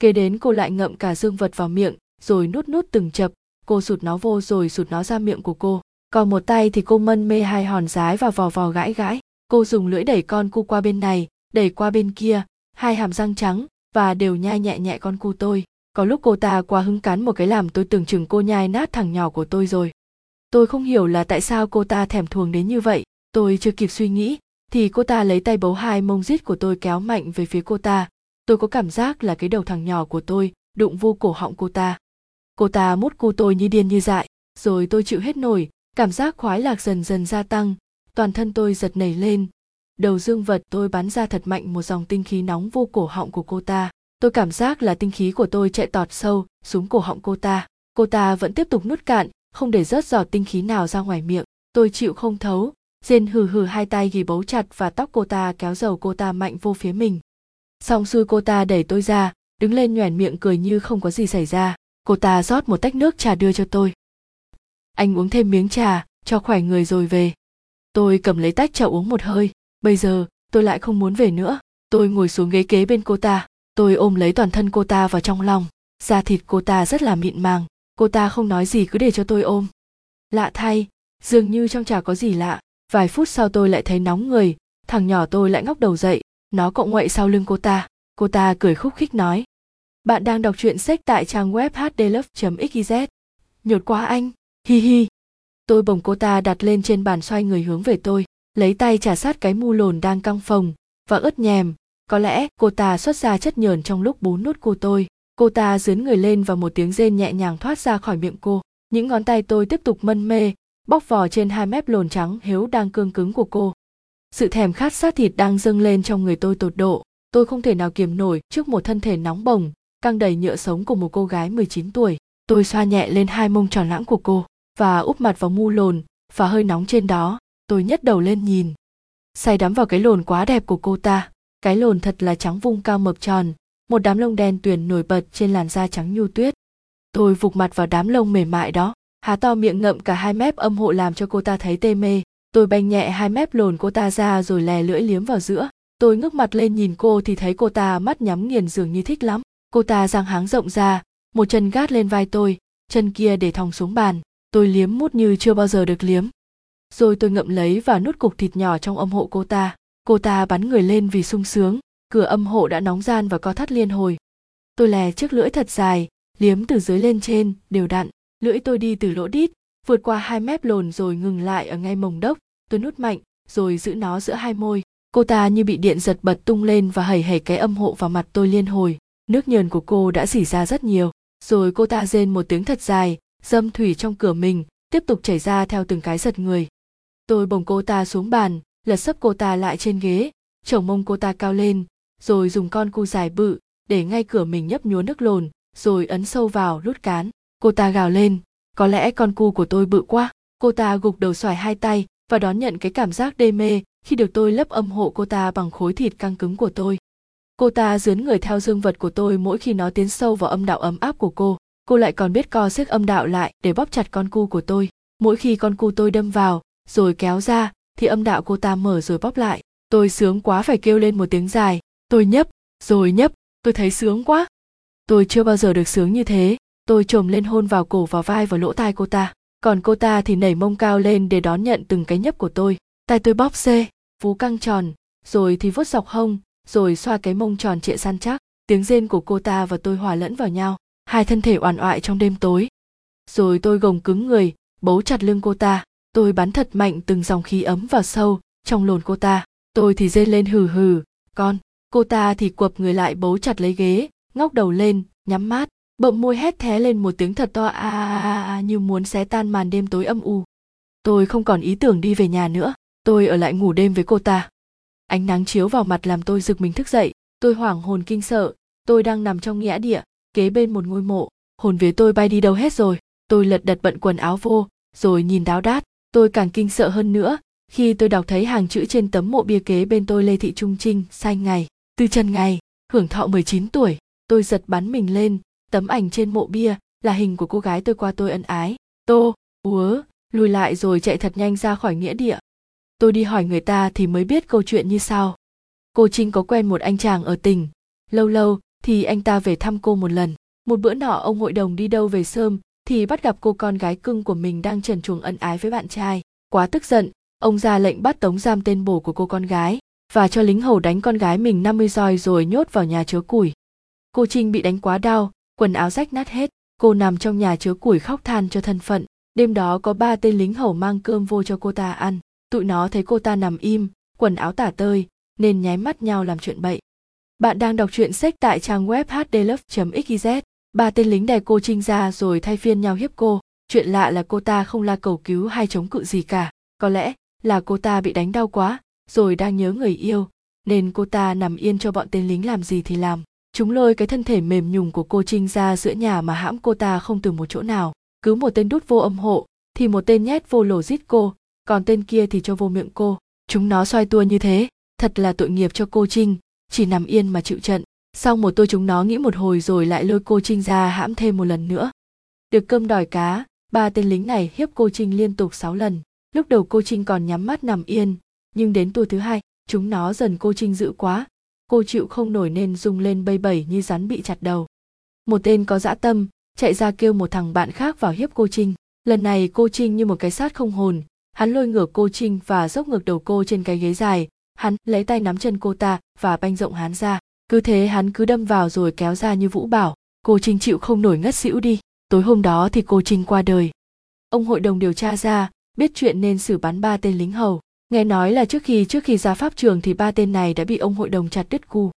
kế đến cô lại ngậm cả dương vật vào miệng, rồi nuốt nuốt từng chập. Cô sụt nó vô rồi sụt nó ra miệng của cô. Còn một tay thì cô mân mê hai hòn rái và vò vò gãi gãi. Cô dùng lưỡi đẩy con cu qua bên này, đẩy qua bên kia, hai hàm răng trắng và đều nhai nhẹ nhẹ con cu tôi. Có lúc cô ta quá hứng cắn một cái làm tôi tưởng chừng cô nhai nát thằng nhỏ của tôi rồi. Tôi không hiểu là tại sao cô ta thèm thuồng đến như vậy. Tôi chưa kịp suy nghĩ, thì cô ta lấy tay bấu hai mông rít của tôi kéo mạnh về phía cô ta tôi có cảm giác là cái đầu thằng nhỏ của tôi đụng vô cổ họng cô ta. Cô ta mút cu tôi như điên như dại, rồi tôi chịu hết nổi, cảm giác khoái lạc dần dần gia tăng, toàn thân tôi giật nảy lên. Đầu dương vật tôi bắn ra thật mạnh một dòng tinh khí nóng vô cổ họng của cô ta. Tôi cảm giác là tinh khí của tôi chạy tọt sâu xuống cổ họng cô ta. Cô ta vẫn tiếp tục nuốt cạn, không để rớt giọt tinh khí nào ra ngoài miệng. Tôi chịu không thấu, rên hừ hừ hai tay ghì bấu chặt và tóc cô ta kéo dầu cô ta mạnh vô phía mình xong xuôi cô ta đẩy tôi ra, đứng lên nhoẻn miệng cười như không có gì xảy ra. Cô ta rót một tách nước trà đưa cho tôi. Anh uống thêm miếng trà, cho khỏe người rồi về. Tôi cầm lấy tách trà uống một hơi. Bây giờ, tôi lại không muốn về nữa. Tôi ngồi xuống ghế kế bên cô ta. Tôi ôm lấy toàn thân cô ta vào trong lòng. Da thịt cô ta rất là mịn màng. Cô ta không nói gì, cứ để cho tôi ôm. Lạ thay, dường như trong trà có gì lạ. Vài phút sau tôi lại thấy nóng người. Thằng nhỏ tôi lại ngóc đầu dậy nó cọng ngoậy sau lưng cô ta. Cô ta cười khúc khích nói. Bạn đang đọc truyện sách tại trang web hdlove xyz nhột quá anh. Hi hi. Tôi bồng cô ta đặt lên trên bàn xoay người hướng về tôi, lấy tay trả sát cái mu lồn đang căng phồng, và ướt nhèm. Có lẽ cô ta xuất ra chất nhờn trong lúc bú nút cô tôi. Cô ta dướn người lên và một tiếng rên nhẹ nhàng thoát ra khỏi miệng cô. Những ngón tay tôi tiếp tục mân mê, bóc vỏ trên hai mép lồn trắng hiếu đang cương cứng của cô sự thèm khát sát thịt đang dâng lên trong người tôi tột độ. Tôi không thể nào kiềm nổi trước một thân thể nóng bồng căng đầy nhựa sống của một cô gái 19 tuổi. Tôi xoa nhẹ lên hai mông tròn lãng của cô và úp mặt vào mu lồn và hơi nóng trên đó. Tôi nhấc đầu lên nhìn. Say đắm vào cái lồn quá đẹp của cô ta. Cái lồn thật là trắng vung cao mập tròn, một đám lông đen tuyền nổi bật trên làn da trắng nhu tuyết. Tôi vụt mặt vào đám lông mềm mại đó, há to miệng ngậm cả hai mép âm hộ làm cho cô ta thấy tê mê tôi banh nhẹ hai mép lồn cô ta ra rồi lè lưỡi liếm vào giữa. Tôi ngước mặt lên nhìn cô thì thấy cô ta mắt nhắm nghiền dường như thích lắm. Cô ta giang háng rộng ra, một chân gác lên vai tôi, chân kia để thòng xuống bàn. Tôi liếm mút như chưa bao giờ được liếm. Rồi tôi ngậm lấy và nuốt cục thịt nhỏ trong âm hộ cô ta. Cô ta bắn người lên vì sung sướng, cửa âm hộ đã nóng gian và co thắt liên hồi. Tôi lè chiếc lưỡi thật dài, liếm từ dưới lên trên, đều đặn. Lưỡi tôi đi từ lỗ đít, vượt qua hai mép lồn rồi ngừng lại ở ngay mồng đốc tôi nút mạnh, rồi giữ nó giữa hai môi. Cô ta như bị điện giật bật tung lên và hẩy hẩy cái âm hộ vào mặt tôi liên hồi. Nước nhờn của cô đã dỉ ra rất nhiều. Rồi cô ta rên một tiếng thật dài, dâm thủy trong cửa mình, tiếp tục chảy ra theo từng cái giật người. Tôi bồng cô ta xuống bàn, lật sấp cô ta lại trên ghế. Chồng mông cô ta cao lên, rồi dùng con cu dài bự để ngay cửa mình nhấp nhúa nước lồn, rồi ấn sâu vào lút cán. Cô ta gào lên, có lẽ con cu của tôi bự quá. Cô ta gục đầu xoài hai tay và đón nhận cái cảm giác đê mê khi được tôi lấp âm hộ cô ta bằng khối thịt căng cứng của tôi. Cô ta dướn người theo dương vật của tôi mỗi khi nó tiến sâu vào âm đạo ấm áp của cô. Cô lại còn biết co xếp âm đạo lại để bóp chặt con cu của tôi. Mỗi khi con cu tôi đâm vào, rồi kéo ra, thì âm đạo cô ta mở rồi bóp lại. Tôi sướng quá phải kêu lên một tiếng dài. Tôi nhấp, rồi nhấp, tôi thấy sướng quá. Tôi chưa bao giờ được sướng như thế. Tôi trồm lên hôn vào cổ vào vai và lỗ tai cô ta còn cô ta thì nảy mông cao lên để đón nhận từng cái nhấp của tôi. Tay tôi bóp xê, vú căng tròn, rồi thì vuốt dọc hông, rồi xoa cái mông tròn trịa săn chắc. Tiếng rên của cô ta và tôi hòa lẫn vào nhau, hai thân thể oằn oại trong đêm tối. Rồi tôi gồng cứng người, bấu chặt lưng cô ta. Tôi bắn thật mạnh từng dòng khí ấm vào sâu trong lồn cô ta. Tôi thì rên lên hừ hừ, con, cô ta thì quập người lại bấu chặt lấy ghế, ngóc đầu lên, nhắm mắt bậm môi hét thé lên một tiếng thật to a a a a như muốn xé tan màn đêm tối âm u. Tôi không còn ý tưởng đi về nhà nữa. Tôi ở lại ngủ đêm với cô ta. Ánh nắng chiếu vào mặt làm tôi giựt mình thức dậy. Tôi hoảng hồn kinh sợ. Tôi đang nằm trong nghĩa địa kế bên một ngôi mộ. Hồn vía tôi bay đi đâu hết rồi. Tôi lật đật bận quần áo vô rồi nhìn đáo đát. Tôi càng kinh sợ hơn nữa. Khi tôi đọc thấy hàng chữ trên tấm mộ bia kế bên tôi Lê Thị Trung Trinh sai ngày, tư chân ngày, hưởng thọ 19 tuổi. Tôi giật bắn mình lên, tấm ảnh trên mộ bia là hình của cô gái tôi qua tôi ân ái. Tô, úa, lùi lại rồi chạy thật nhanh ra khỏi nghĩa địa. Tôi đi hỏi người ta thì mới biết câu chuyện như sau. Cô Trinh có quen một anh chàng ở tỉnh, lâu lâu thì anh ta về thăm cô một lần một bữa nọ ông hội đồng đi đâu về sớm thì bắt gặp cô con gái cưng của mình đang trần truồng ân ái với bạn trai quá tức giận ông ra lệnh bắt tống giam tên bổ của cô con gái và cho lính hầu đánh con gái mình 50 roi rồi nhốt vào nhà chứa củi. Cô Trinh bị đánh quá đau, quần áo rách nát hết, cô nằm trong nhà chứa củi khóc than cho thân phận. Đêm đó có ba tên lính hầu mang cơm vô cho cô ta ăn, tụi nó thấy cô ta nằm im, quần áo tả tơi, nên nháy mắt nhau làm chuyện bậy. Bạn đang đọc truyện sách tại trang web hdlove.xyz. Ba tên lính đè cô Trinh ra rồi thay phiên nhau hiếp cô. Chuyện lạ là cô ta không la cầu cứu hay chống cự gì cả. Có lẽ là cô ta bị đánh đau quá, rồi đang nhớ người yêu, nên cô ta nằm yên cho bọn tên lính làm gì thì làm. Chúng lôi cái thân thể mềm nhùng của cô Trinh ra giữa nhà mà hãm cô ta không từ một chỗ nào. Cứ một tên đút vô âm hộ, thì một tên nhét vô lỗ giết cô, còn tên kia thì cho vô miệng cô. Chúng nó xoay tua như thế, thật là tội nghiệp cho cô Trinh, chỉ nằm yên mà chịu trận. Sau một tôi chúng nó nghĩ một hồi rồi lại lôi cô Trinh ra hãm thêm một lần nữa. Được cơm đòi cá, ba tên lính này hiếp cô Trinh liên tục 6 lần. Lúc đầu cô Trinh còn nhắm mắt nằm yên, nhưng đến tour thứ hai, chúng nó dần cô Trinh dữ quá. Cô chịu không nổi nên rung lên bay bẩy như rắn bị chặt đầu. Một tên có dã tâm, chạy ra kêu một thằng bạn khác vào hiếp cô Trinh. Lần này cô Trinh như một cái sát không hồn, hắn lôi ngửa cô Trinh và dốc ngược đầu cô trên cái ghế dài, hắn lấy tay nắm chân cô ta và banh rộng hắn ra. Cứ thế hắn cứ đâm vào rồi kéo ra như vũ bảo. Cô trinh chịu không nổi ngất xỉu đi. Tối hôm đó thì cô trinh qua đời. Ông hội đồng điều tra ra biết chuyện nên xử bắn ba tên lính hầu nghe nói là trước khi trước khi ra pháp trường thì ba tên này đã bị ông hội đồng chặt đứt cu.